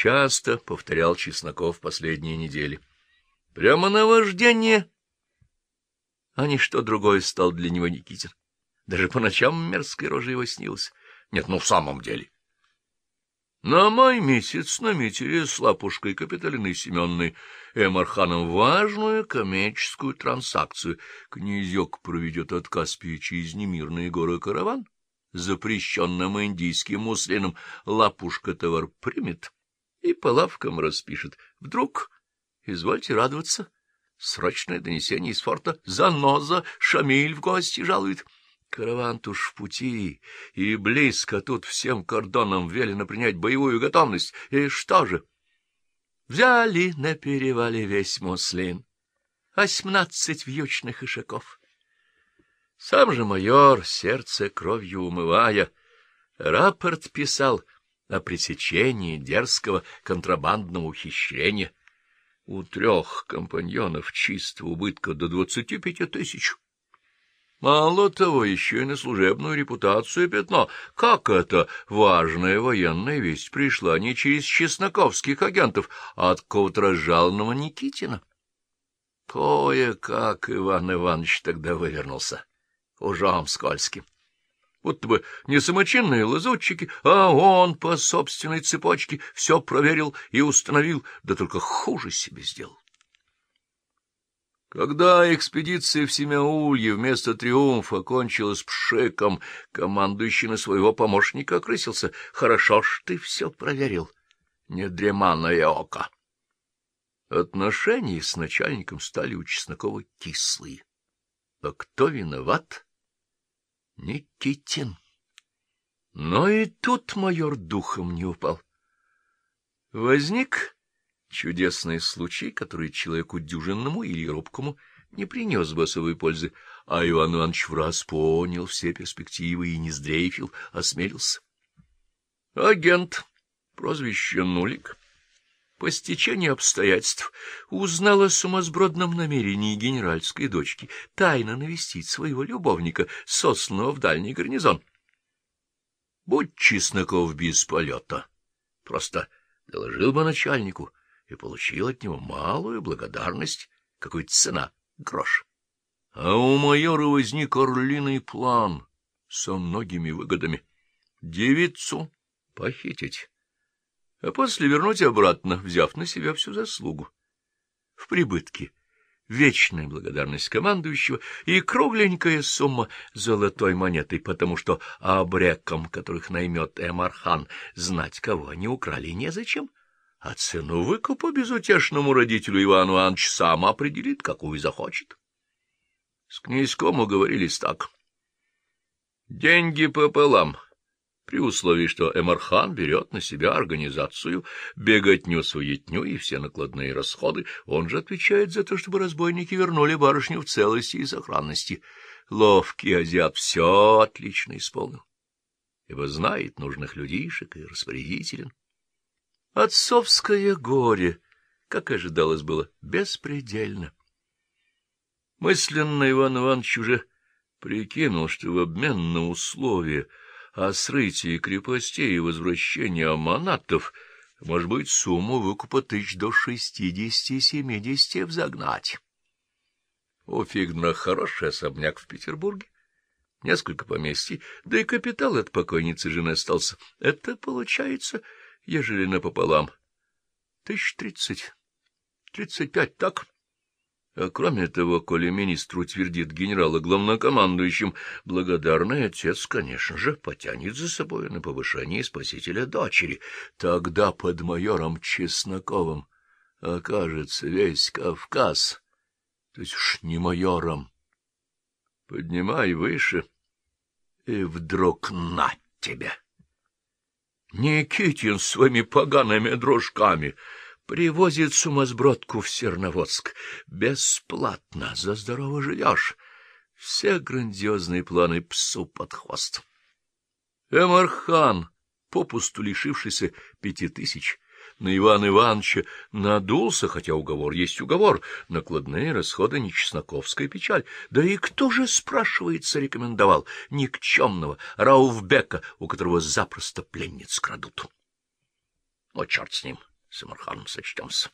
часто повторял Чесноков последние недели. Прямо наваждение, а ничто другое стал для него Никитин. Даже по ночам мерзкой рожей его снилось. Нет, ну в самом деле. На май месяц наметили с Лапушкой Капиталиной Семенной Эмарханом важную коммерческую транзакцию. Князек проведет от Каспия через немирные горы караван, запрещенным индийским муслином. Лапушка товар примет и по лавкам распишет. Вдруг, извольте радоваться, срочное донесение из форта «Заноза! Шамиль в гости жалует!» Караван уж в пути, и близко тут всем кордонам велено принять боевую готовность. И что же? Взяли на перевале весь муслин, восемнадцать вьючных ишаков. Сам же майор, сердце кровью умывая, рапорт писал о пресечении дерзкого контрабандного ухищрения. У трех компаньонов чистого убытка до двадцати пяти тысяч. Мало того, еще и на служебную репутацию пятно. Как это важная военная весть пришла не через чесноковских агентов, а от какого-то разжалованного Никитина? Кое-как Иван Иванович тогда вывернулся, ужом скользким. Будто бы не самочинные лазутчики, а он по собственной цепочке все проверил и установил, да только хуже себе сделал. Когда экспедиция в Семяулье вместо триумфа кончилась пшиком, командующий на своего помощника окрысился. Хорошо ж ты все проверил, недреманное око. Отношения с начальником стали у Чеснокова кислые. А кто виноват? Никитин. Но и тут майор духом не упал. Возник Чудесный случай, который человеку дюжинному или робкому не принес бы особой пользы, а Иван Иванович враз понял все перспективы и не сдрейфил, осмелился. Агент, прозвище Нулик, по стечению обстоятельств узнал о сумасбродном намерении генеральской дочки тайно навестить своего любовника, сосланного в дальний гарнизон. Будь Чесноков без полета, просто доложил бы начальнику — и получил от него малую благодарность, какой цена — грош. А у майора возник орлиный план со многими выгодами. Девицу похитить, а после вернуть обратно, взяв на себя всю заслугу. В прибытке вечная благодарность командующего и кругленькая сумма золотой монеты, потому что обреком, которых наймет Эмархан, знать, кого они украли, незачем. А цену выкупа безутешному родителю Ивану Иванович сам определит, какую захочет. С князьком уговорились так. Деньги пополам, при условии, что Эмархан берет на себя организацию, беготню, суетню и все накладные расходы. Он же отвечает за то, чтобы разбойники вернули барышню в целости и сохранности. Ловкий азиат все отлично исполнил, ибо знает нужных людишек и распорядителен. Отцовское горе, как ожидалось, было беспредельно. Мысленно Иван Иванович уже прикинул, что в обмен на условия о срытии крепостей и возвращении аманатов, может быть, сумму выкупа тысяч до шестидесяти-семидесяти взагнать. У Фигдна хороший особняк в Петербурге, несколько поместий, да и капитал от покойницы жены остался. Это, получается, ежели напополам. Тысяч тридцать, тридцать пять, так? А кроме того, коли министр утвердит генерала главнокомандующим, благодарный отец, конечно же, потянет за собой на повышение спасителя дочери. Тогда под майором Чесноковым окажется весь Кавказ, то есть уж не майором. Поднимай выше, и вдруг на тебя! Никитин своими погаными дружками привозит сумасбродку в Серноводск. Бесплатно, за здорово живешь. Все грандиозные планы псу под хвост. Эмархан, попусту лишившийся пяти тысяч, на Ивана Ивановича надулся, хотя уговор есть уговор, накладные расходы не чесноковская печаль. Да и кто же, спрашивается, рекомендовал никчемного Рауфбека, у которого запросто пленниц крадут? О, черт с ним! С Амарханом сочтемся.